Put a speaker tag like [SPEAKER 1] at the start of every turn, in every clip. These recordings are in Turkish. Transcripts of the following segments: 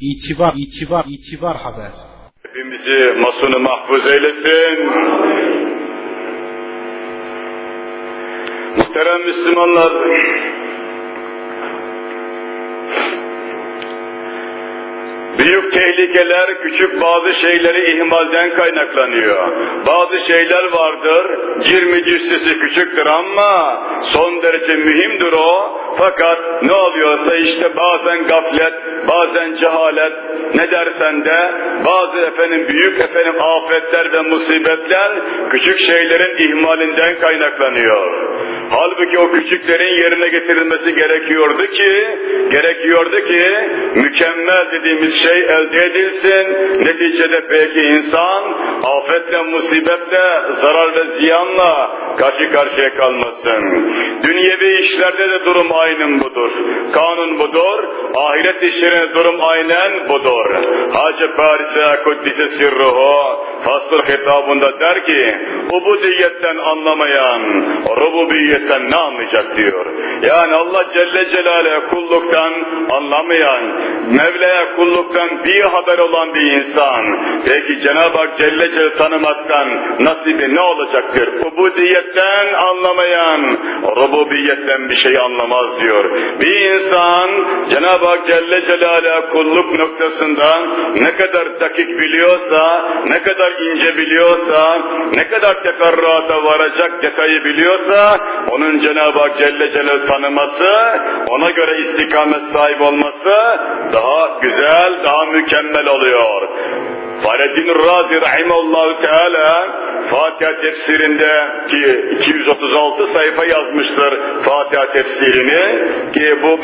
[SPEAKER 1] İtibar, itibar, itibar haber.
[SPEAKER 2] Hepimizi masunu mahfuz eylesin. Muhterem Müslümanlar, Büyük tehlikeler küçük bazı şeyleri ihmalden kaynaklanıyor. Bazı şeyler vardır, cirmi cüssesi küçüktür ama son derece mühimdir o. Fakat ne oluyorsa işte bazen gaflet, bazen cehalet, ne dersen de bazı efendim büyük efendim afetler ve musibetler küçük şeylerin ihmalinden kaynaklanıyor. Halbuki o küçüklerin yerine getirilmesi gerekiyordu ki, gerekiyordu ki mükemmel dediğimiz şey elde edilsin. Neticede belki insan afetle, musibetle, zarar ve ziyanla karşı karşıya kalmasın. Dünyevi işlerde de durum aynen budur. Kanun budur. Ahiret işlerinde durum aynen budur. Hacı Paris'e Kuddise Sirruhu Fasıl hitabında der ki ubudiyetten anlamayan rububiyetten ne anlayacak diyor. Yani Allah Celle Celaluhu kulluktan anlamayan, Mevla'ya kulluktan bir haber olan bir insan, peki Cenab-ı Hak Celle Celaluhu tanımaktan nasibi ne olacaktır? Ubudiyetten anlamayan, rububiyetten bir şey anlamaz diyor. Bir insan Cenab-ı Hak Celle Celaluhu kulluk noktasında ne kadar dakik biliyorsa, ne kadar ince biliyorsa, ne kadar teferruata varacak detayı biliyorsa, onun Cenab-ı Hak Celle Celaluhu tanıması, ona göre istikamet sahip olması daha güzel, daha mükemmel oluyor. Fahrettin Razi Rahimallahu Teala Fatiha tefsirinde ki 236 sayfa yazmıştır Fatiha tefsirini ki bu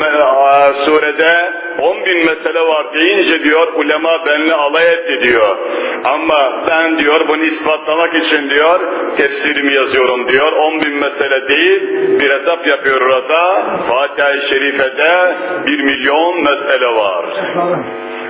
[SPEAKER 2] surede 10 bin mesele var deyince diyor ulema benle alay etti diyor. Ama ben diyor bunu ispatlamak için diyor tefsirimi yazıyorum diyor. 10 bin mesele değil bir hesap yapıyor orada. Fatiha-i Şerife'de 1 milyon mesele var.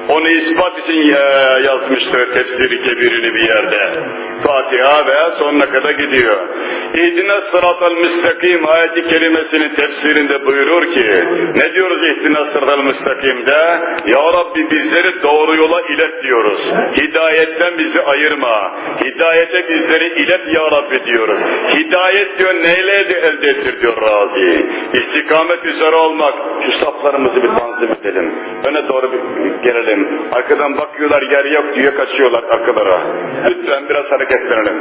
[SPEAKER 2] Onu ispat için yazmıştır tefsiri kebirini bir yerde. Fatiha ve sonuna kadar gidiyor. İhdine sıratal müstakim ayeti kelimesinin tefsirinde buyurur ki ne diyoruz ihdine sıratal müstakimde? Ya Rabbi bizleri doğru yola ilet diyoruz. Hidayetten bizi ayırma. Hidayete bizleri ilet ya Rabbi diyoruz. Hidayet diyor neyle elde ettir diyor Razi. İstikamet üzere olmak. Şu saflarımızı bir tanzim edelim. Öne doğru bir gelelim. Arkadan bakıyorlar yer yok diye kaçıyorlar arkalara. Lütfen biraz hareketlenelim.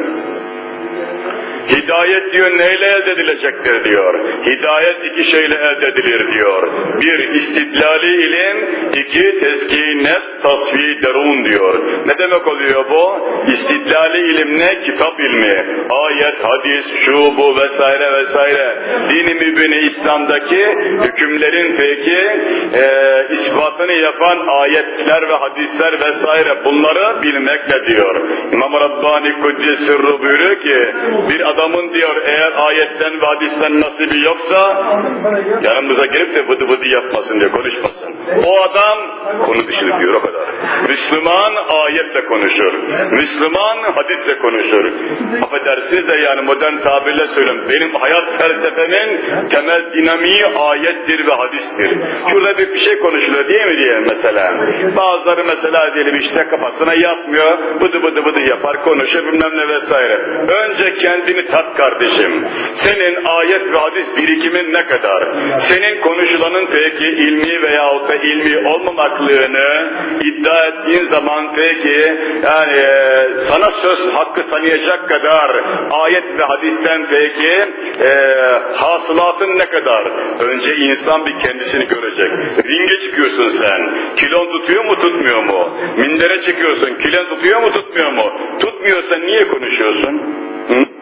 [SPEAKER 2] Hidayet diyor neyle elde edilecektir diyor. Hidayet iki şeyle elde edilir diyor. Bir istidlali ilim, iki tezki nefs tasfiye derun diyor. Ne demek oluyor bu? İstidlali ilim ne? Kitap ilmi. Ayet, hadis, şu bu vesaire vesaire. Dini mübini İslam'daki hükümlerin peki e, ispatını yapan ayetler ve hadisler vesaire bunları bilmekle diyor. İmam Rabbani Kuddis Sırrı buyuruyor ki bir adamın diyor eğer ayetten ve hadisten nasibi yoksa yanımıza gelip de vıdı vıdı yapmasın diye konuşmasın. O adam konu dışı diyor o kadar. Müslüman ayetle konuşur. Müslüman hadisle konuşur. Affedersiniz de yani modern tabirle söyleyeyim. Benim hayat felsefemin temel dinamiği ayettir ve hadistir. Şurada bir, şey konuşuluyor değil mi diye mesela. Bazıları mesela diyelim işte kafasına yapmıyor. Bıdı bıdı bıdı yapar konuşur bilmem ne vesaire. Önce kendini tat kardeşim. Senin ayet ve hadis birikimin ne kadar? Senin konuşulanın peki ilmi veyahut da ilmi olmamaklığını iddia ettiğin zaman peki yani e, sana söz hakkı tanıyacak kadar ayet ve hadisten peki e, hasılatın ne kadar? Önce insan bir kendisini görecek. Ringe çıkıyorsun sen. Kilon tutuyor mu tutmuyor mu? Mindere çıkıyorsun. Kilon tutuyor mu tutmuyor mu? Tutmuyorsa niye konuşuyorsun? Hı?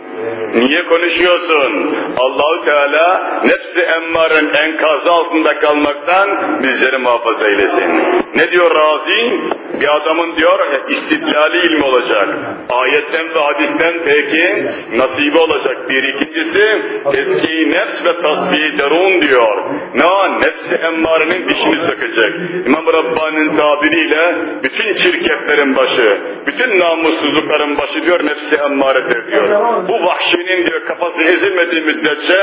[SPEAKER 2] Niye konuşuyorsun? Allahu Teala nefsi emmaren enkazı altında kalmaktan bizleri muhafaza eylesin. Ne diyor Razi? bir adamın diyor istidlali ilmi olacak. Ayetten ve hadisten peki nasibi olacak. Bir ikincisi tezkiyi nefs ve tasfiye derun diyor. Ne? Nefsi emmarenin dişini sökecek. İmam Rabbani'nin tabiriyle bütün çirkeflerin başı, bütün namussuzlukların başı diyor nefsi emmaredir diyor. Bu vahşinin diyor kafası ezilmediği müddetçe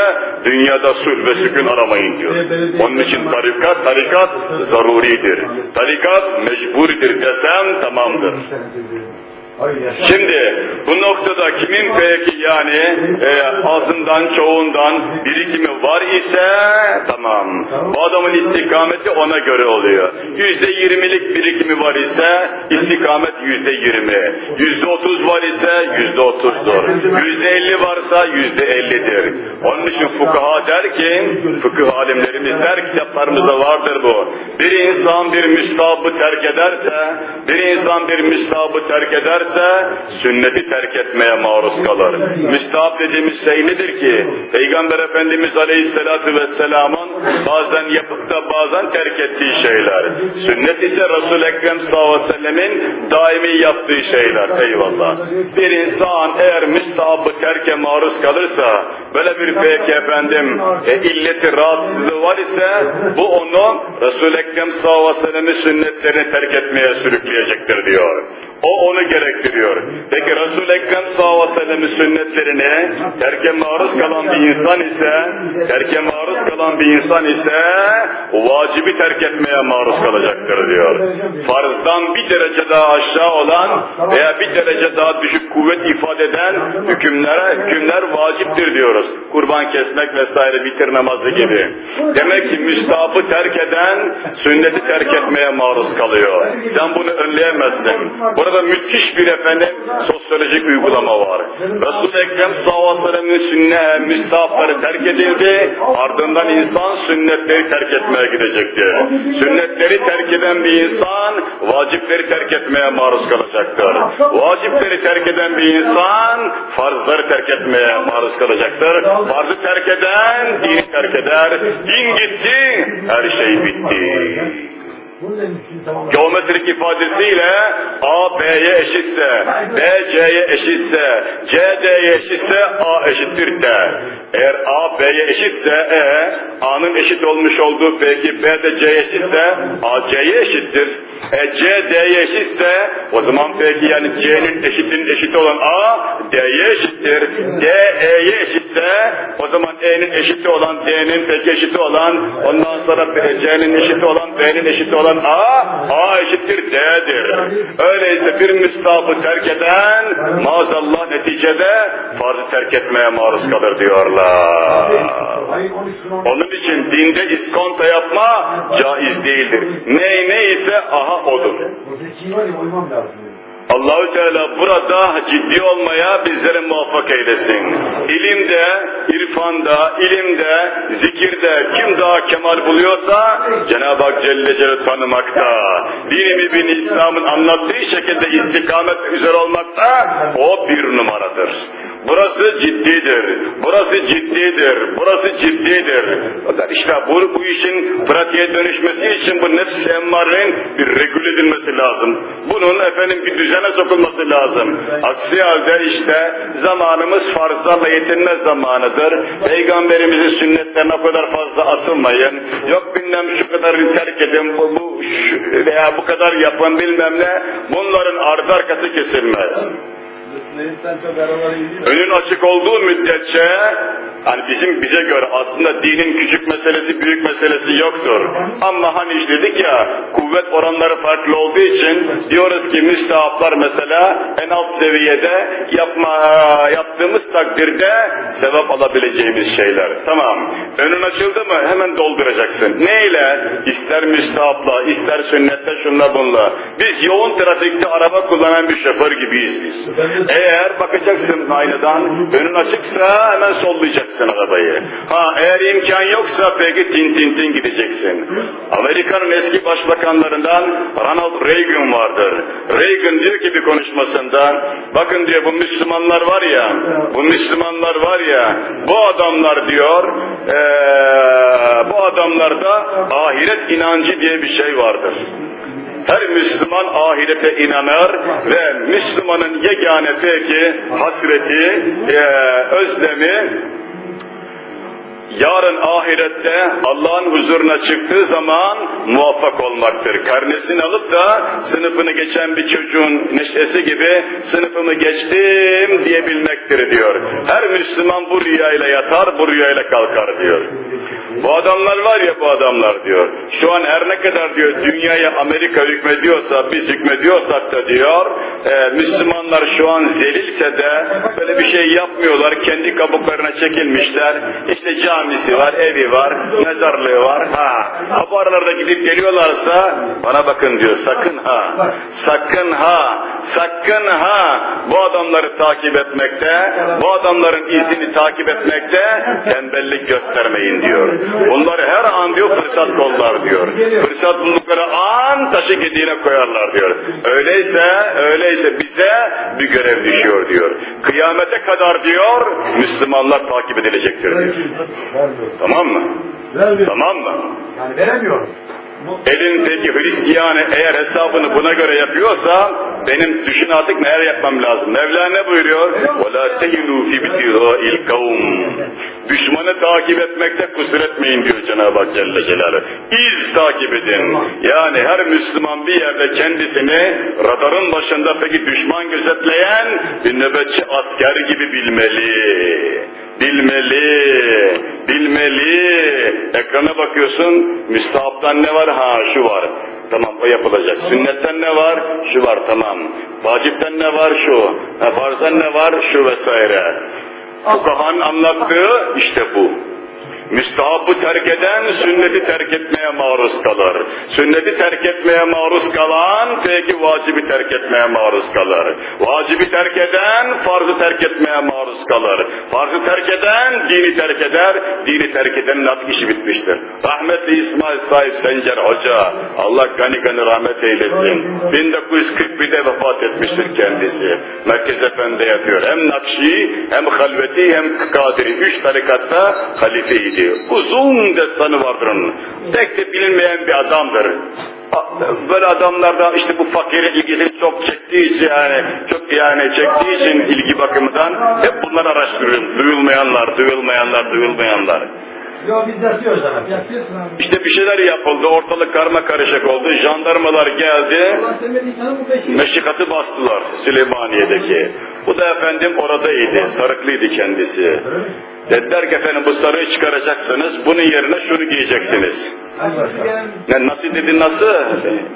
[SPEAKER 2] dünyada sulh ve sükun aramayın diyor. Onun için tarikat, tarikat zaruridir. Tarikat mecburidir desem tamamdır. Şimdi bu noktada kimin peki yani e, azından çoğundan birikimi var ise tamam. Bu adamın istikameti ona göre oluyor. Yüzde yirmilik birikimi var ise istikamet yüzde yirmi. Yüzde otuz var ise yüzde otuzdur. Yüzde elli varsa yüzde ellidir. Onun için fukaha der ki, fıkıh alimlerimiz der kitaplarımızda vardır bu. Bir insan bir müstabı terk ederse, bir insan bir müstabı terk ederse ederse sünneti terk etmeye maruz kalır. Müstahap dediğimiz şey nedir ki? Peygamber Efendimiz Aleyhisselatü Vesselam'ın bazen yapıp da bazen terk ettiği şeyler. Sünnet ise Resul-i Ekrem sallallahu aleyhi ve sellemin daimi yaptığı şeyler. Eyvallah. Bir insan eğer müstahabı terke maruz kalırsa böyle bir peki efendim e, illeti rahatsızlığı var ise bu onu Resul-i Ekrem sallallahu aleyhi ve sellemin sünnetlerini terk etmeye sürükleyecektir diyor. O onu gerektiriyor. Peki Resul-i Ekrem sallallahu aleyhi ve sellem'in sünnetlerine terke maruz kalan bir insan ise terke maruz kalan bir insan ise vacibi terk etmeye maruz kalacaktır diyor. Farzdan bir derece daha aşağı olan veya bir derece daha düşük kuvvet ifade eden hükümlere hükümler vaciptir diyoruz. Kurban kesmek vesaire bitir namazı gibi. Demek ki müstahapı terk eden sünneti terk etmeye maruz kalıyor. Sen bunu önleyemezsin. Burada müthiş bir efendim sosyolojik uygulama var. Resul-i Ekrem sallallahu aleyhi sünnet, müstahapları terk edildi. Ardından insan sünnetleri terk etmeye gidecekti. Sünnetleri terk eden bir insan vacipleri terk etmeye maruz kalacaktır. Vacipleri terk eden bir insan farzları terk etmeye maruz kalacaktır. Farzı terk eden dini terk eder. Din gitti, her şey bitti. Geometrik ifadesiyle A B'ye eşitse, B C'ye eşitse, C D'ye eşitse A eşittir D. Eğer A B'ye eşitse E, A'nın eşit olmuş olduğu peki B de C'ye eşitse A C'ye eşittir. E C D'ye eşitse o zaman peki yani C'nin eşitin eşit olan A D'ye eşittir. D E'ye eşitse o zaman E'nin eşiti olan D'nin peki eşiti olan ondan sonra C'nin eşiti olan B'nin eşiti olan A A eşittir D'dir. Öyleyse bir müstahapı terk eden maazallah neticede farzı terk etmeye maruz kalır diyorlar. Onun için dinde iskonto yapma caiz değildir. Ne neyse aha odur. Allahü Teala burada ciddi olmaya bizleri muvaffak eylesin. İlimde, irfanda, ilimde, zikirde kim daha kemal buluyorsa Cenab-ı Hak Celle Celle tanımakta. Dini mübin İslam'ın anlattığı şekilde istikamet üzere olmakta o bir numaradır. Burası ciddidir. Burası ciddidir. Burası ciddidir. İşte bu, bu işin pratiğe dönüşmesi için bu nefs emmarenin bir regül edilmesi lazım. Bunun efendim bir düzene sokulması lazım. Aksi halde işte zamanımız farzlarla yetinme zamanıdır. Peygamberimizin sünnetlerine o kadar fazla asılmayın. Yok bilmem şu kadar terk edin bu, bu şu, veya bu kadar yapın bilmem ne. Bunların ardı arkası kesilmez. Önün açık olduğu müddetçe hani bizim bize göre aslında dinin küçük meselesi büyük meselesi yoktur. Ama hani işte dedik ya kuvvet oranları farklı olduğu için diyoruz ki müstahaplar mesela en alt seviyede yapma yaptığımız takdirde sevap alabileceğimiz şeyler. Tamam. Önün açıldı mı hemen dolduracaksın. Neyle? İster müstahapla, ister sünnette şunla bunla. Biz yoğun trafikte araba kullanan bir şoför gibiyiz biz. Eğer bakacaksın aynadan, önün açıksa hemen sollayacaksın arabayı. Ha eğer imkan yoksa peki tin tin tin gideceksin. Amerika'nın eski başbakanlarından Ronald Reagan vardır. Reagan diyor ki bir konuşmasında, bakın diyor bu Müslümanlar var ya, bu Müslümanlar var ya, bu adamlar diyor, ee, bu adamlarda ahiret inancı diye bir şey vardır. Her Müslüman ahirete inanır ve Müslümanın yegane peki hasreti, e, özlemi yarın ahirette Allah'ın huzuruna çıktığı zaman muvaffak olmaktır. Karnesini alıp da sınıfını geçen bir çocuğun neşesi gibi sınıfımı geçtim diyebilmektir diyor. Her Müslüman bu rüyayla yatar, bu rüyayla kalkar diyor. Bu adamlar var ya bu adamlar diyor. Şu an her ne kadar diyor dünyaya Amerika hükmediyorsa, biz hükmediyorsak da diyor, e, Müslümanlar şu an zelilse de böyle bir şey yapmıyorlar. Kendi kabuklarına çekilmişler. İşte camisi var, evi var, mezarlığı var. Ha, bu aralarda gidip geliyorlarsa bana bakın diyor sakın ha, sakın ha, sakın ha bu adamları takip etmekte, bu adamların izini takip etmekte tembellik göstermeyin diyor. Bunları her an diyor fırsat kollar diyor. Fırsat buldukları an taşı gediğine koyarlar diyor. Öyleyse, öyleyse bize bir görev düşüyor diyor. Kıyamete kadar diyor Müslümanlar takip edilecektir diyor. Tamam mı? Tamam mı?
[SPEAKER 3] Yani veremiyorum.
[SPEAKER 2] Elindeki Hristiyanı eğer hesabını buna göre yapıyorsa benim düşün artık neler yapmam lazım. Mevla ne buyuruyor? وَلَا تَهِنُوا فِي بِتِغَاءِ الْقَوْمِ Düşmanı takip etmekte kusur etmeyin diyor Cenab-ı Hak Celle Celaluhu. İz takip edin. Yani her Müslüman bir yerde kendisini radarın başında peki düşman gözetleyen bir nöbetçi asker gibi bilmeli. Bilmeli, bilmeli. Ekrana bakıyorsun, müstahaptan ne var? Ha şu var. Tamam o yapılacak. Sünnetten ne var? Şu var tamam. Vacipten ne var? Şu. Ha, farzdan ne var? Şu vesaire. Fukahanın anlattığı işte bu. Müstahabı terk eden sünneti terk etmeye maruz kalır. Sünneti terk etmeye maruz kalan peki vacibi terk etmeye maruz kalır. Vacibi terk eden farzı terk etmeye maruz kalır. Farzı terk eden dini terk eder. Dini terk edenin artık işi bitmiştir. Rahmetli İsmail Sahip Sencer Hoca Allah gani gani rahmet eylesin. 1941'de vefat etmiştir kendisi. Merkez Efendi yapıyor. Hem Nakşi hem Halveti hem Kadiri. Üç tarikatta halifeydi. Uzun destanı vardır onun. Tek de bilinmeyen bir adamdır. Böyle adamlarda işte bu fakire ilgisini çok çektiği için yani çok yani çektiği için ilgi bakımından hep bunları araştırıyorum. Duyulmayanlar, duyulmayanlar, duyulmayanlar.
[SPEAKER 3] Biz yatıyoruz.
[SPEAKER 2] İşte bir şeyler yapıldı, ortalık karma karışık oldu, jandarmalar geldi, meşikatı bastılar Süleymaniye'deki. Bu da efendim oradaydı, sarıklıydı kendisi. Dediler ki efendim bu sarığı çıkaracaksınız, bunun yerine şunu giyeceksiniz. Yani nasıl dedi nasıl?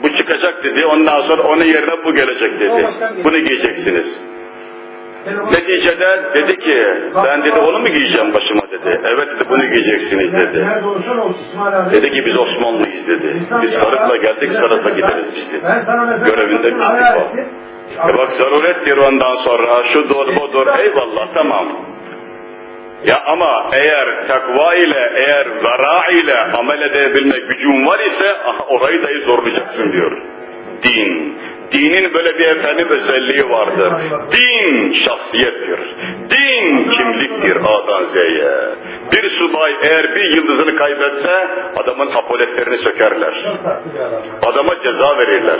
[SPEAKER 2] Bu çıkacak dedi, ondan sonra onun yerine bu gelecek dedi. Bunu giyeceksiniz. Neticede dedi ki, ben dedi onu mu giyeceğim başıma dedi. Evet dedi bunu giyeceksiniz dedi. Dedi ki biz Osmanlıyız dedi. Biz sarıkla geldik sarıkla gideriz biz dedi. Görevinde istifa. E bak zarurettir ondan sonra şudur budur eyvallah tamam. Ya ama eğer takva ile, eğer vera ile amel edebilme gücün var ise aha, orayı dahi zorlayacaksın diyor. Din. Dinin böyle bir efendim özelliği vardır. Din şahsiyettir. Din kimliktir A'dan Z'ye. Bir subay eğer bir yıldızını kaybetse adamın apoletlerini sökerler. Adama ceza verirler.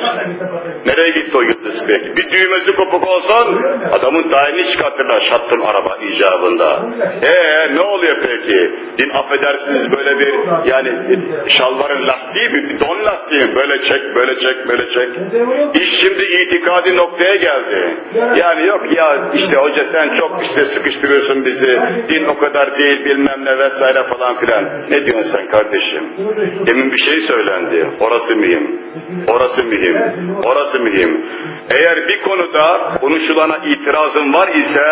[SPEAKER 2] Nereye gitti o yıldız peki? Bir düğmesi kopuk olsan adamın tayini çıkartırlar şattın araba icabında. Ee ne oluyor peki? Din affedersiniz böyle bir yani şalvarın lastiği mi? Don lastiği mi? Böyle çek, böyle çek, böyle çek. İş şimdi itikadi noktaya geldi. Yani yok ya işte hoca sen çok işte sıkıştırıyorsun bizi. Din o kadar değil bilmem ne vesaire falan filan. Ne diyorsun sen kardeşim? Demin bir şey söylendi. Orası mühim. Orası mühim. Orası mühim. Eğer bir konuda konuşulana itirazın var ise,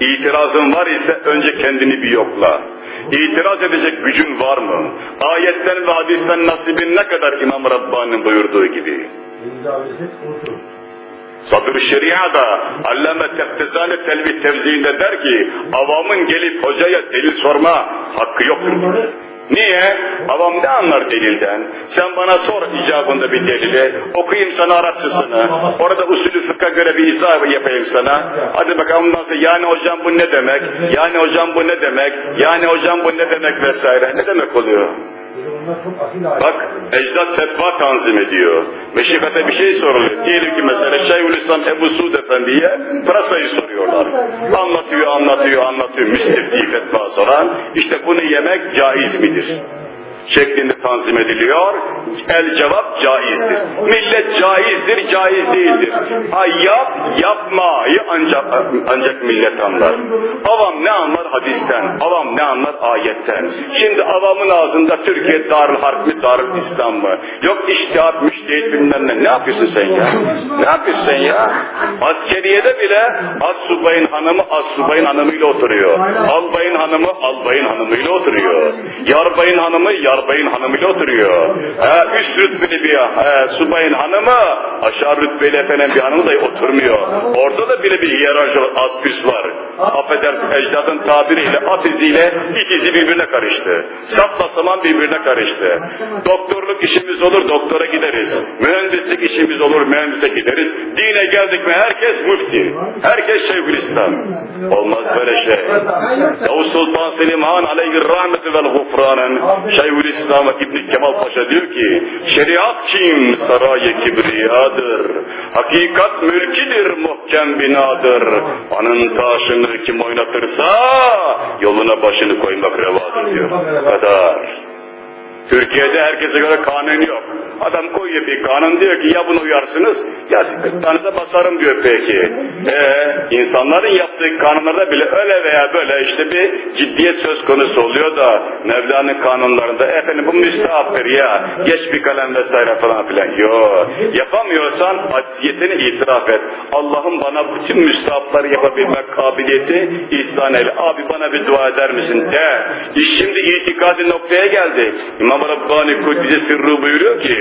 [SPEAKER 2] itirazın var ise önce kendini bir yokla. İtiraz edecek gücün var mı? Ayetten ve hadisten nasibin ne kadar İmam Rabbani'nin buyurduğu gibi. Sadır-ı Şeria'da Allame Teftezane Telvi Tevzi'inde der ki avamın gelip hocaya delil sorma hakkı yoktur. Niye? Avam ne anlar delilden? Sen bana sor icabında bir delili. Okuyayım sana Arapçasını. Orada usulü fıkha göre bir izah yapayım sana. Hadi bakalım ondan sonra yani hocam bu ne demek? Yani hocam bu ne demek? Yani hocam bu ne demek vesaire. Ne demek oluyor? Bak ecdat fetva tanzim ediyor. Meşikate bir şey soruluyor. Diyelim ki mesela Şeyhülislam Ebu Suud Efendi'ye pırasayı soruyorlar. Anlatıyor, anlatıyor, anlatıyor. Müstifti fetva soran. İşte bunu yemek caiz midir? Şeklinde tanzim ediliyor. El cevap caizdir. Millet caizdir, caiz değildir. Ha yap, yapmayı ancak ancak millet anlar. Avam ne anlar hadisten, avam ne anlar ayetten. Şimdi avamın ağzında Türkiye Darül Harp mi, Darül İslam mı? Yok iştihat, müştehit bilmem ne. Ne yapıyorsun sen ya? Ne yapıyorsun sen ya? Askeriyede bile as subayın hanımı as subayın hanımıyla oturuyor. Albayın hanımı albayın hanımıyla oturuyor. Yarbayın hanımı yar yarbayın hanımıyla oturuyor. He, üst rütbeli bir he, subayın hanımı aşağı rütbeli efendim bir hanımı da oturmuyor. Orada da bile bir hiyerarşi az üst var. Affedersin ecdadın tabiriyle at iziyle ikizi birbirine karıştı. Sapla saman birbirine karıştı. Doktorluk işimiz olur doktora gideriz. Mühendislik işimiz olur mühendise gideriz. Dine geldik mi herkes müfti. Herkes Şeyhülislam. Olmaz böyle şey. Yavuz Sultan Selim Han aleyhi rahmeti vel gufranen Şeyhülislam İslam'a İbn Kemal Paşa diyor ki şeriat kim sarayı kibriyadır. Hakikat mülkidir muhkem binadır. Anın taşını kim oynatırsa yoluna başını koymak revadır diyor. Kadar. Türkiye'de herkese göre kanun yok. Adam koyuyor bir kanun diyor ki ya bunu uyarsınız ya sıkıntınıza basarım diyor peki. Ee, insanların yaptığı kanunlarda bile öyle veya böyle işte bir ciddiyet söz konusu oluyor da Mevla'nın kanunlarında efendim bu müstahaptır ya geç bir kalem vesaire falan filan. Yo yapamıyorsan acziyetini itiraf et. Allah'ım bana bütün müstahapları yapabilmek kabiliyeti ihsan eyle. Abi bana bir dua eder misin de. İş şimdi itikadi noktaya geldi. İmam Rabbani Kuddise Sırrı buyuruyor ki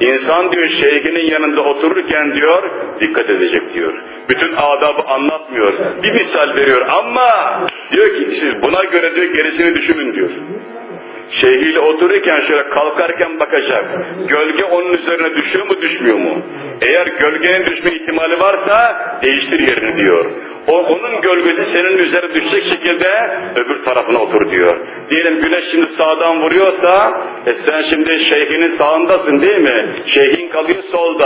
[SPEAKER 2] insan diyor şeyhinin yanında otururken diyor dikkat edecek diyor. Bütün adabı anlatmıyor. Bir misal veriyor ama diyor ki siz buna göre diyor gerisini düşünün diyor. Şeyhiyle otururken şöyle kalkarken bakacak. Gölge onun üzerine düşüyor mu düşmüyor mu? Eğer gölgenin düşme ihtimali varsa değiştir yerini diyor. O, onun gölgesi senin üzerine düşecek şekilde öbür tarafına otur diyor. Diyelim güneş şimdi sağdan vuruyorsa e sen şimdi şeyhinin sağındasın değil mi? Şeyhin kalıyor solda.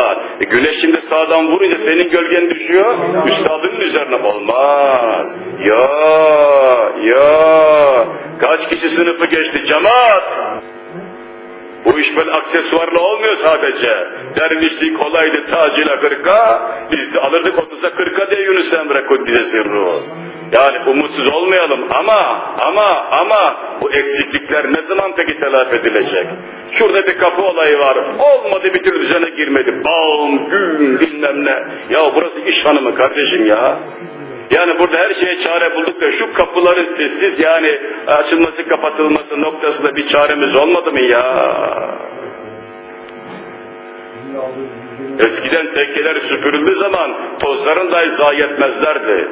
[SPEAKER 2] Güneş şimdi sağdan vurunca senin gölgen düşüyor. Üstadının üzerine olmaz. Ya ya kaç kişi sınıfı geçti cemaat. Bu iş böyle aksesuarla olmuyor sadece. Dervişlik kolaydı tacıyla kırka, biz de alırdık otuza kırka diye Yunus Emre Kuddise Sirru. Yani umutsuz olmayalım ama ama ama bu eksiklikler ne zaman peki telafi edilecek? Şurada bir kapı olayı var. Olmadı bir türlü düzene girmedi. Bam, güm, bilmem ne. Ya burası iş hanımı kardeşim ya. Yani burada her şeye çare bulduk da şu kapıların sessiz yani açılması kapatılması noktasında bir çaremiz olmadı mı ya? Eskiden tekkeler süpürüldüğü zaman tozların dahi zayi etmezlerdi.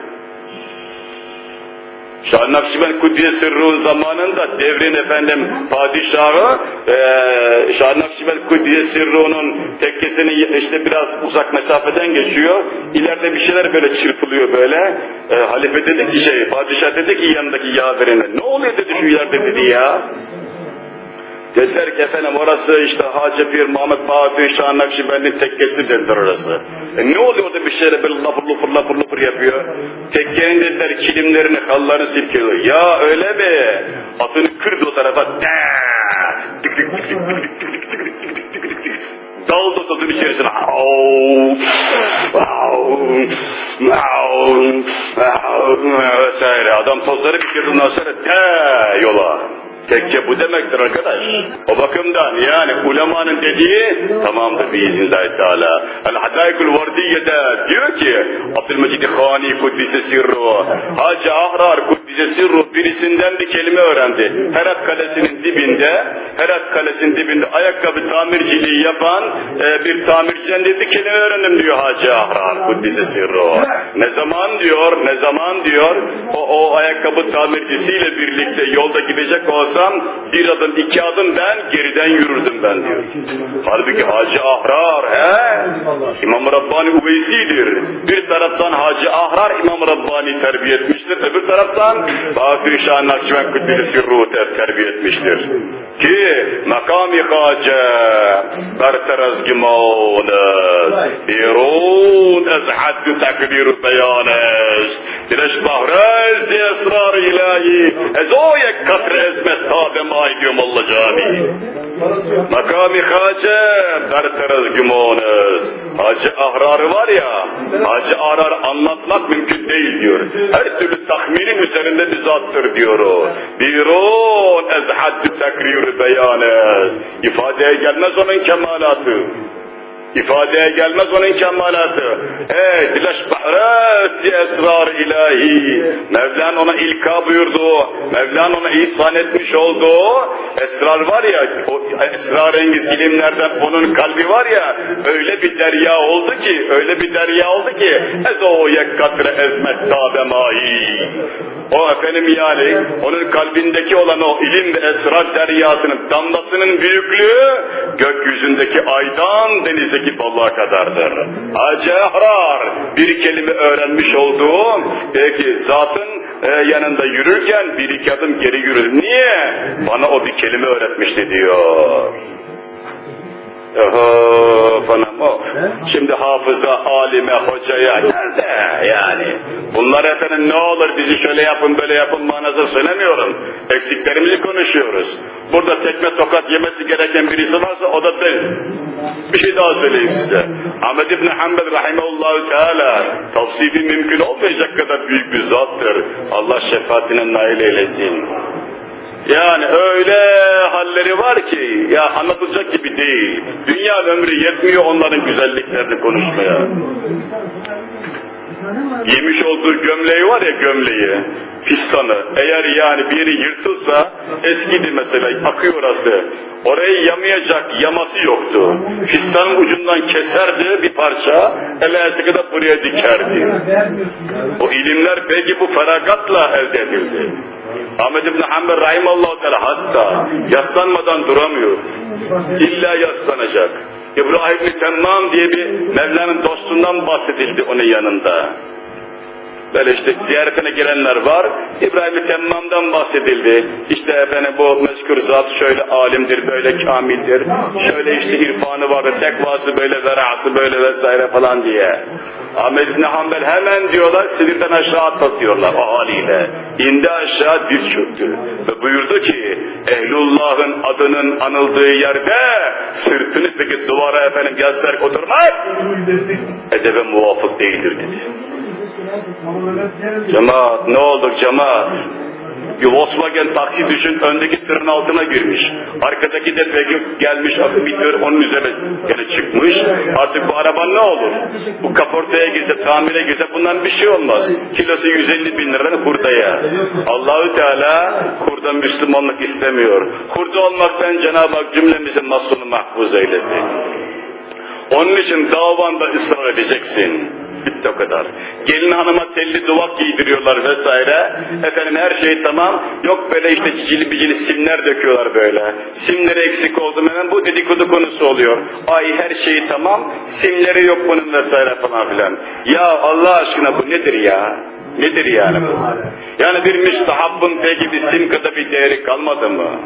[SPEAKER 2] Şah Nakşibend Kudüs'e Sırrı'nın zamanında devrin efendim padişahı e, Şah Nakşibend Kudüs'e Sırrı'nın tekkesini işte biraz uzak mesafeden geçiyor. İleride bir şeyler böyle çırpılıyor böyle. E, halife dedi ki şey padişah dedi ki yanındaki yaverine ne oluyor dedi şu ileride dedi ya. Dediler ki efendim orası işte Hacı Pir Muhammed Bahattin Şah Nakşibend'in tekkesi dediler orası. E ne oluyor orada bir şeyler böyle lapır lupur lapır lupur yapıyor. Tekkenin dediler kilimlerini hallarını silkeliyor. Ya öyle mi? Atını kırdı o tarafa. Daldı atın içerisine. vesaire. Adam tozları bitirdi ondan sonra de yola. Tekke bu demektir arkadaş. O bakımdan yani ulemanın dediği tamamdır biiznillahü teala. El Hadaykul Vardiye'de diyor ki Abdülmecid Khani Kuddise Sirru Hacı Ahrar Kuddise Sirru birisinden bir kelime öğrendi. Herat Kalesi'nin dibinde Herat Kalesi'nin dibinde ayakkabı tamirciliği yapan e, bir tamirciden dedi kelime öğrendim diyor Hacı Ahrar Kuddise Sirru. Ne zaman diyor ne zaman diyor o, o ayakkabı tamircisiyle birlikte yolda gidecek olsa olsam bir adım iki adım ben geriden yürürdüm ben diyor. Halbuki Hacı Ahrar he? İmam Rabbani Uveysi'dir. Bir taraftan Hacı Ahrar İmam Rabbani terbiye etmiştir. Öbür taraftan Bakır Şah Nakşibend Kuddisi Ruhu terbiye etmiştir. Ki makami Hacı berteraz gimanes irun ez haddu takdir beyanes dileş bahrez esrar ilahi ez o yek katre ezmet tabe maydiyum Allah cani makami Hacı berteraz gimanes Hacı Ahrar'ı var ya Hacı Ahrar anlatmak mümkün değil diyor. Her türlü tahminin üzerinde bir zattır diyor o. Birun ez haddu takrir beyanes. İfadeye gelmez onun kemalatı. İfadeye gelmez onun kemalatı. Ey dileş bahresi esrar ilahi. Mevlan ona ilka buyurdu. Mevlan ona ihsan etmiş olduğu esrar var ya, o esrarengiz ilimlerden onun kalbi var ya, öyle bir derya oldu ki, öyle bir derya oldu ki, ez o yekkatre ezmet tabe mahi. O efendim yani, onun kalbindeki olan o ilim ve esrar deryasının damlasının büyüklüğü, gökyüzündeki aydan denizdeki balığa kadardır. Acehrar bir kelime öğrenmiş olduğu, peki zatın e, yanında yürürken bir iki adım geri yürüdüm. Niye? Bana o bir kelime öğretmişti diyor. Oho falan o. Şimdi hafıza, alime, hocaya nerede yani? Bunlar efendim ne olur bizi şöyle yapın böyle yapın manası söylemiyorum. Eksiklerimizi konuşuyoruz. Burada tekme tokat yemesi gereken birisi varsa o da ben. Bir şey daha söyleyeyim size. Ahmet İbni Hanbel Rahimeullahu Teala tavsifi mümkün olmayacak kadar büyük bir zattır. Allah şefaatine nail eylesin. Yani öyle halleri var ki ya anlatılacak gibi değil. Dünya ömrü yetmiyor onların güzelliklerini konuşmaya. Giymiş olduğu gömleği var ya gömleği, fistanı. Eğer yani bir yırtılsa, eskidi mesela, akıyor orası. Orayı yamayacak yaması yoktu. Fistanın ucundan keserdi bir parça, ele sıkıda buraya dikerdi. O ilimler belki bu feragatla elde edildi. Ahmet İbni Hanbel Rahimallahu Teala hasta, yaslanmadan duramıyor. İlla yaslanacak. İbrahim Temmam diye bir Mevla'nın dostundan bahsedildi onun yanında. Böyle işte ziyaretine gelenler var. İbrahim Temmam'dan bahsedildi. İşte efendim bu mezkur zat şöyle alimdir, böyle kamildir. Şöyle işte irfanı vardır, tekvası böyle, verası böyle vesaire falan diye. Ahmet İbni Hanbel hemen diyorlar sinirden aşağı atlatıyorlar o haliyle. İndi aşağı diz çöktü. Ve buyurdu ki Ehlullah'ın adının anıldığı yerde sırtını peki duvara efendim yaslayarak oturmak edebe muvafık değildir dedi. Cemaat ne olur cemaat? Bir Volkswagen taksi düşün öndeki tırın altına girmiş. Arkadaki de peki gelmiş bir tır onun üzerine gene çıkmış. Artık bu araba ne olur? Bu kaportaya girse, tamire girse bundan bir şey olmaz. Kilosu 150 bin liradan hurdaya. Allahü Teala kurda Müslümanlık istemiyor. Kurda olmaktan Cenab-ı Hak cümlemizin maslunu mahfuz eylesin. Onun için davanda ısrar edeceksin. Bitti o kadar. Gelin hanıma telli duvak giydiriyorlar vesaire. Efendim her şey tamam. Yok böyle işte cicili bicili simler döküyorlar böyle. Simleri eksik oldu hemen bu dedikodu konusu oluyor. Ay her şey tamam. Simleri yok bunun vesaire falan filan. Ya Allah aşkına bu nedir ya? Nedir yani bu? Yani bir müstahabbın peki bir sim kadar bir değeri kalmadı mı?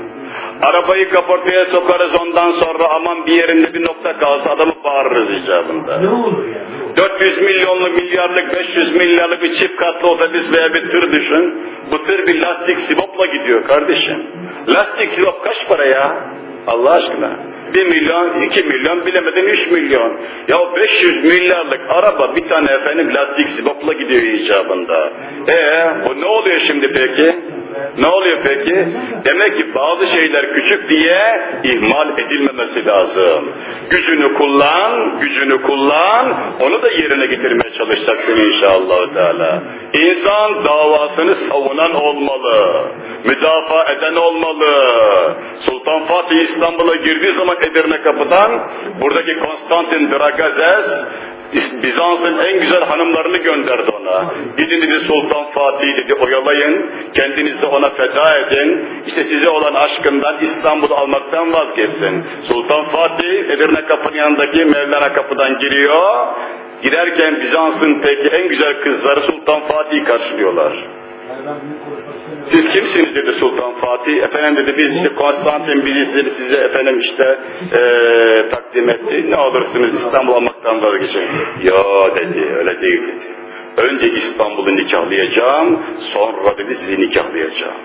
[SPEAKER 2] Arabayı kaportaya sokarız ondan sonra aman bir yerinde bir nokta kalsa adamı bağırırız icabında.
[SPEAKER 3] Ne olur ya?
[SPEAKER 2] 400 milyonlu, milyarlık, 500 milyarlık bir çift katlı otobüs veya bir tır düşün. Bu tır bir lastik sivopla gidiyor kardeşim. Lastik sivop kaç para ya? Allah aşkına. 1 milyon, 2 milyon, bilemedin 3 milyon. Ya 500 milyarlık araba bir tane efendim lastik sivopla gidiyor icabında. Ee, bu ne oluyor şimdi peki? Ne oluyor peki? Demek ki bazı şeyler küçük diye ihmal edilmemesi lazım. Gücünü kullan, gücünü kullan, onu da yerine getirmeye çalışacaksın inşallah Teala. İnsan davasını savunan olmalı, müdafaa eden olmalı. Sultan Fatih İstanbul'a girdiği zaman Edirne kapıdan, buradaki Konstantin Dragazes, Bizans'ın en güzel hanımlarını gönderdi Gidin dedi Sultan Fatih dedi oyalayın, kendinizi ona feda edin. İşte size olan aşkından İstanbul'u almaktan vazgeçsin. Sultan Fatih Edirne kapının yanındaki Mevlana kapıdan giriyor. Girerken Bizans'ın peki en güzel kızları Sultan Fatih'i karşılıyorlar. Siz kimsiniz dedi Sultan Fatih. Efendim dedi biz işte Konstantin bizi size, efendim işte ee, takdim etti. Ne olursunuz İstanbul almaktan vazgeçin. Ya dedi öyle değil dedi. Önce İstanbul'u nikahlayacağım sonra dedi sizi nikahlayacağım.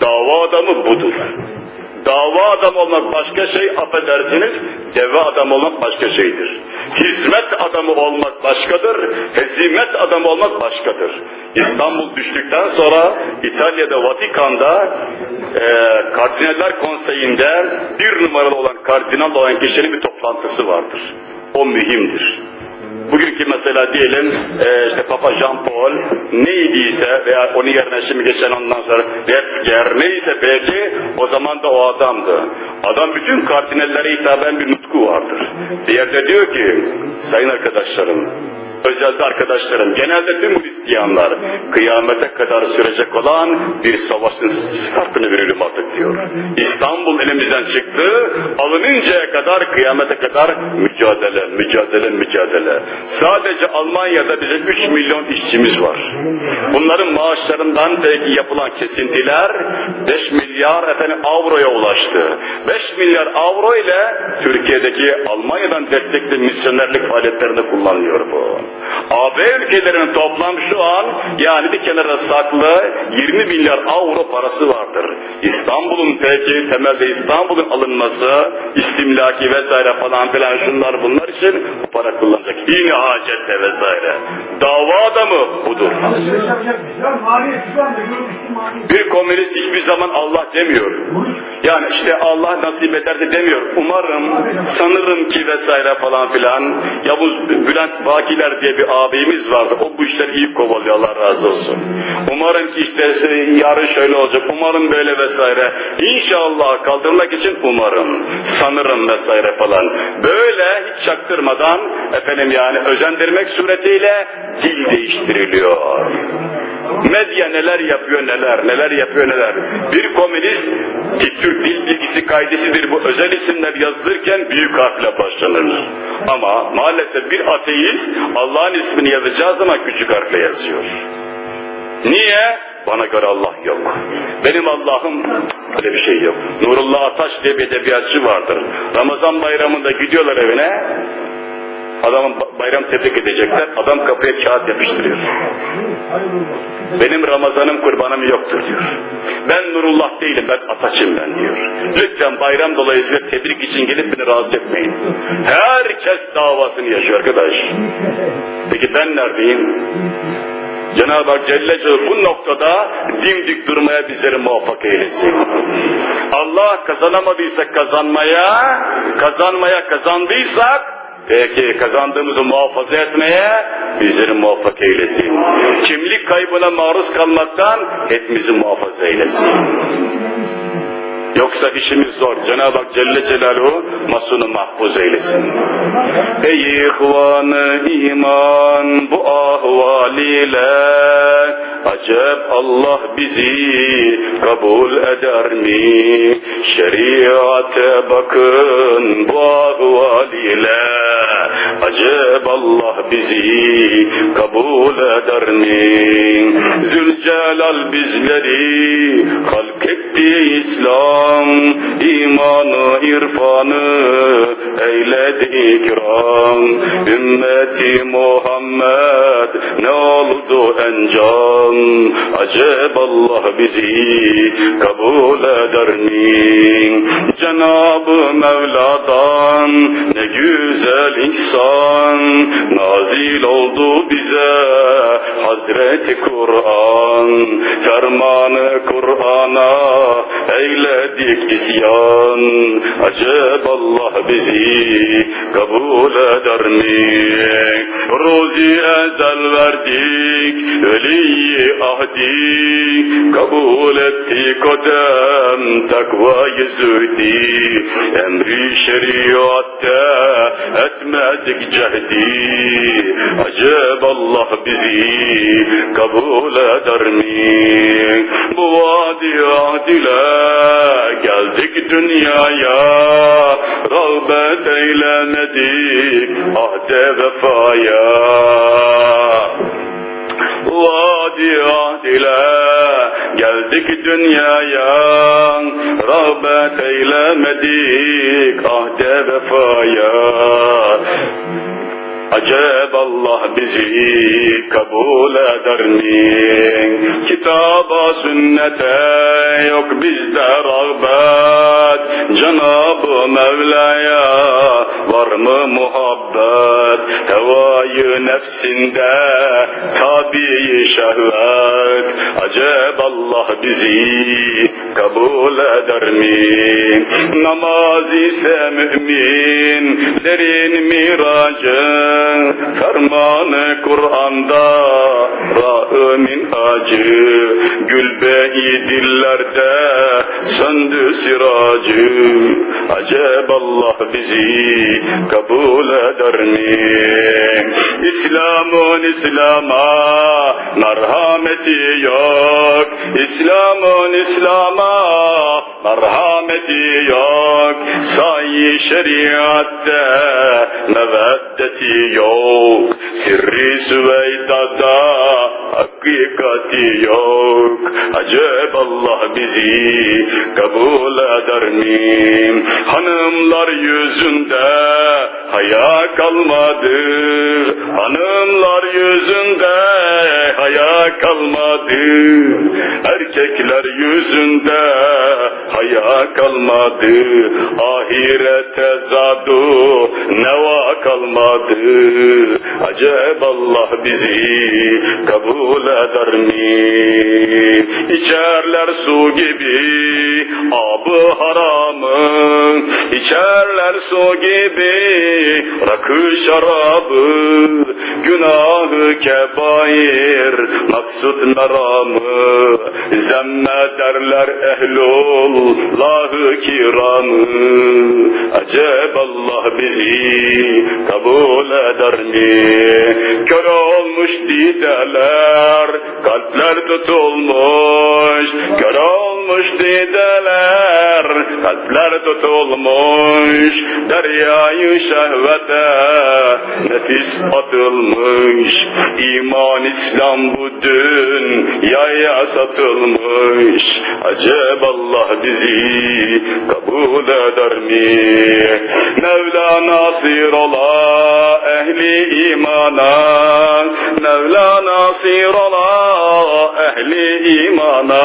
[SPEAKER 2] Dava adamı budur. Dava adam olmak başka şey, affedersiniz, deve adam olmak başka şeydir. Hizmet adamı olmak başkadır, hezimet adamı olmak başkadır. İstanbul düştükten sonra İtalya'da Vatikan'da e, Kardinaller Konseyi'nde bir numaralı olan kardinal olan kişinin bir toplantısı vardır. O mühimdir. Bugünkü mesela diyelim e, işte Papa Jean Paul neydiyse veya onun yerine şimdi geçen ondan sonra Retger neyse belki o zaman da o adamdı. Adam bütün kardinallere hitaben bir nutku vardır. Bir yerde diyor ki sayın arkadaşlarım özelde arkadaşlarım, genelde tüm Hristiyanlar kıyamete kadar sürecek olan bir savaşın startını verelim artık diyor. İstanbul elimizden çıktı, alınıncaya kadar kıyamete kadar mücadele, mücadele, mücadele. Sadece Almanya'da bizim 3 milyon işçimiz var. Bunların maaşlarından belki yapılan kesintiler 5 milyar efendim avroya ulaştı. 5 milyar avro ile Türkiye'deki Almanya'dan destekli misyonerlik faaliyetlerinde kullanılıyor bu. AB ülkelerinin toplam şu an yani bir kenara saklı 20 milyar avro parası vardır. İstanbul'un peki temelde İstanbul'un alınması, istimlaki vesaire falan filan şunlar bunlar için bu para kullanacak. Yine hacette vesaire. Dava adamı budur. Bir komünist hiçbir zaman Allah demiyor. Yani işte Allah nasip eder de demiyor. Umarım, sanırım ki vesaire falan filan. Yavuz Bülent Bakiler diye bir ağabeyimiz vardı. O bu işleri iyi kovalıyor Allah razı olsun. Umarım ki işte yarın şöyle olacak. Umarım böyle vesaire. İnşallah kaldırmak için umarım. Sanırım vesaire falan. Böyle hiç çaktırmadan efendim yani özendirmek suretiyle dil değiştiriliyor. Medya neler yapıyor neler, neler yapıyor neler. Bir komünist ki Türk dil bilgisi kaydesidir bu özel isimler yazılırken büyük harfle başlanır. Ama maalesef bir ateist Allah'ın ismini yazacağı zaman küçük harfle yazıyor. Niye? Bana göre Allah yok. Benim Allah'ım öyle bir şey yok. Nurullah Ataş diye bir edebiyatçı vardır. Ramazan bayramında gidiyorlar evine. Adamın bayram tebrik edecekler. Adam kapıya kağıt yapıştırıyor. Benim Ramazanım kurbanım yoktur diyor. Ben Nurullah değilim ben Ataç'ım ben diyor. Lütfen bayram dolayısıyla tebrik için gelip beni rahatsız etmeyin. Herkes davasını yaşıyor arkadaş. Peki ben neredeyim? Cenab-ı Hak Celle Celle bu noktada dimdik durmaya bizleri muvaffak eylesin. Allah kazanamadıysak kazanmaya, kazanmaya kazandıysak Peki kazandığımızı muhafaza etmeye bizleri muvaffak eylesin. Kimlik kaybına maruz kalmaktan hepimizi muhafaza eylesin. Yoksa işimiz zor. Cenab-ı Hak Celle Celaluhu masunu mahfuz eylesin. Ey ihvanı iman bu ahval ile acep Allah bizi kabul eder mi? Şeriate bakın bu ahval ile acep Allah bizi kabul eder mi? Zülcelal bizleri halk etti İslam. İmanı irfanı eyledi ikram. Ümmeti Muhammed ne oldu encam acep Allah bizi kabul eder mi? Cenab-ı Mevla'dan ne güzel ihsan nazil oldu bize. Hazreti Kur'an fermanı Kur'an'a eyledik isyan. Acep Allah bizi kabul eder mi? Rozi ezel verdik veli ahdi kabul etti kadem takvayı zühdi emri şeriatte etmedik cehdi acep Allah bizi kabul eder mi? Bu vadi adile geldik dünyaya rağbet eylemedik ahde vefaya vadi adile geldik dünyaya. Rağbet eylemedik ahde vefaya. Acep Allah bizi kabul eder mi? Kitaba sünnete yok bizde rağbet. Cenab-ı Mevla'ya var mı muhabbet Hevayı nefsinde tabi şehvet Acep Allah bizi kabul eder mi? Namaz ise müminlerin miracı. Fermanı Kur'an'da ra'ı min acı gülbeyi dillerde söndü siracı. Acep Allah bizi kabul eder mi İslam'ın İslam'a merhameti yok. İslam'ın İslam'a merhameti yok sayı şeriatte meveddeti yok. Sirri Süveyda'da hakikati yok. Acep Allah bizi kabul eder mi? Hanımlar yüzünde haya kalmadı. Hanımlar yüzünde haya kalmadı. Erkekler yüzünde haya kalmadı. Ahirete zadu neva kalmadı. Acep Allah bizi kabul eder mi? İçerler su gibi abı haramı. İçerler su gibi rakı şarabı. Günahı kebair maksut meramı Zemmederler ehlullahı kiramı Acep Allah bizi kabul eder mi? Kör olmuş dideler, kalpler tutulmuş. Kör olmuş dideler, kalpler tutulmuş. Deryayı şehvete nefis atılmış. İman İslam bu dünyaya satılmış. Acep Allah bizi kabul eder mi? Mevla nasir ola ehli imana Mevla nasir ola ehli imana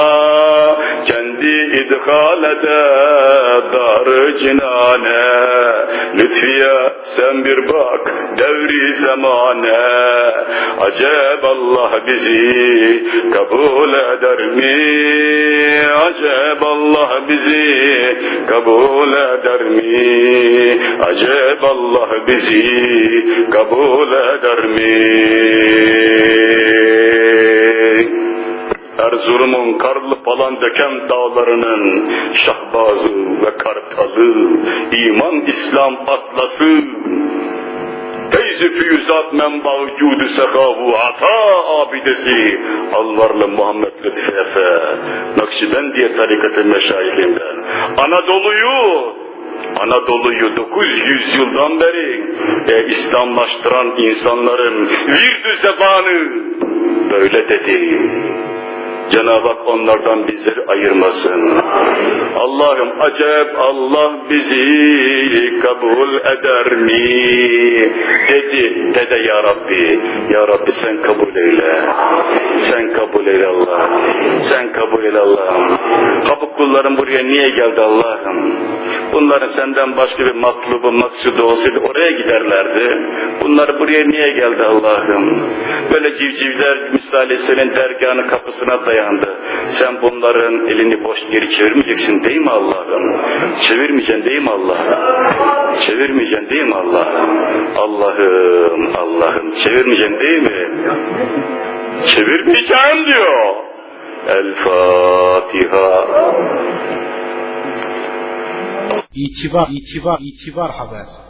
[SPEAKER 2] Kendi idhalede dar cinane Lütfiye sen bir bak devri zamane Acep Allah bizi kabul eder mi? Acep Allah bizi kabul eder mi? Acep Allah bizi kabul eder mi? Erzurum'un karlı falan döken dağlarının şahbazı ve kartalı, iman İslam atlası, Feyzi füyüzat menba vücudu sehavu ata abidesi Alvarlı Muhammed Lütfi Efe Nakşibendiye tarikatı meşayihinden Anadolu'yu Anadolu'yu 900 yıldan beri e, İslamlaştıran insanların virdü zebanı böyle dedi. Cenab-ı Hak onlardan bizleri ayırmasın. Allah'ım acep Allah bizi kabul eder mi? Dedi, dede ya Rabbi. Ya Rabbi sen kabul eyle. Sen kabul eyle Allah. Sen kabul eyle Allah'ım. Kapı kulların buraya niye geldi Allah'ım? Bunların senden başka bir matlubu, maksudu olsaydı oraya giderlerdi. Bunlar buraya niye geldi Allah'ım? Böyle civcivler misali senin dergahının kapısına dayandı. Sen bunların elini boş geri çevirmeyeceksin değil mi Allah'ım? Çevirmeyeceksin değil mi Allah'ım? Çevirmeyeceksin değil mi Allah'ım? Allah'ım Allah'ım. Çevirmeyeceğim değil mi? Çevirmeyeceğim diyor. El Fatiha.
[SPEAKER 1] İtibar, itibar, itibar haber.